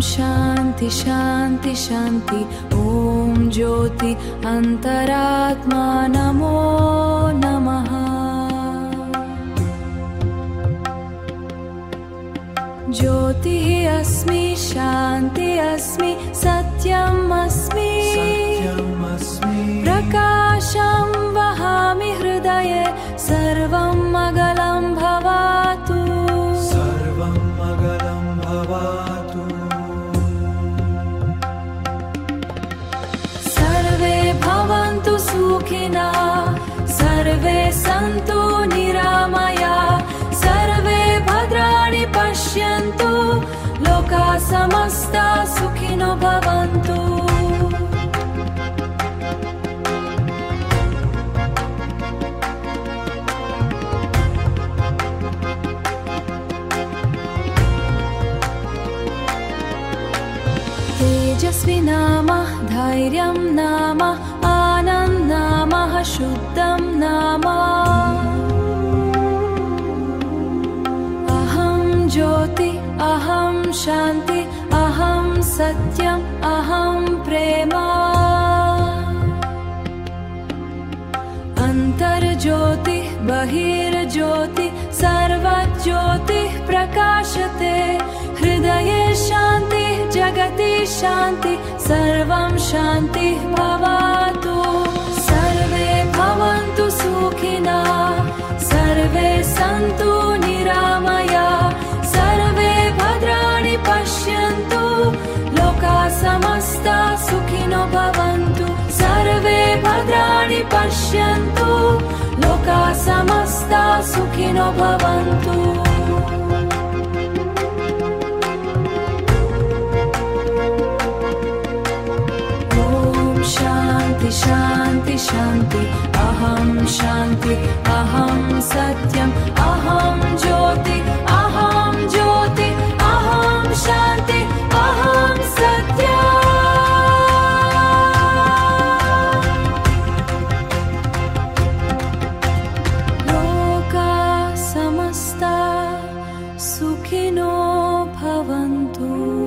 शान्ति शान्ति शान्ति ॐ ज्योति अन्तरात्मा नमो नमः। ज्योतिः अस्मि शान्ति अस्मि सत्यम् अस्मि सन्तु निरामया। सर्वे भद्राणि पश्यन्तु। लोका समस्ता सुखिनो भवन्तु। तेजस्वि अहं शान्ति अहं सत्यम् अहं प्रेमा। अन्तर्ज्योतिः बहिर्ज्योति सर्वज्योतिः प्रकाशते। हृदये शान्तिः जगति शान्ति सर्वं शान्तिः भवतु सर्वे भद्राणि पश्यन्तु। लोका समस्ता सुखिनो भवन्तु। ॐ शान्ति शान्ति शान्ति। अहं शान्ति अहं सुखिनो भवन्तु।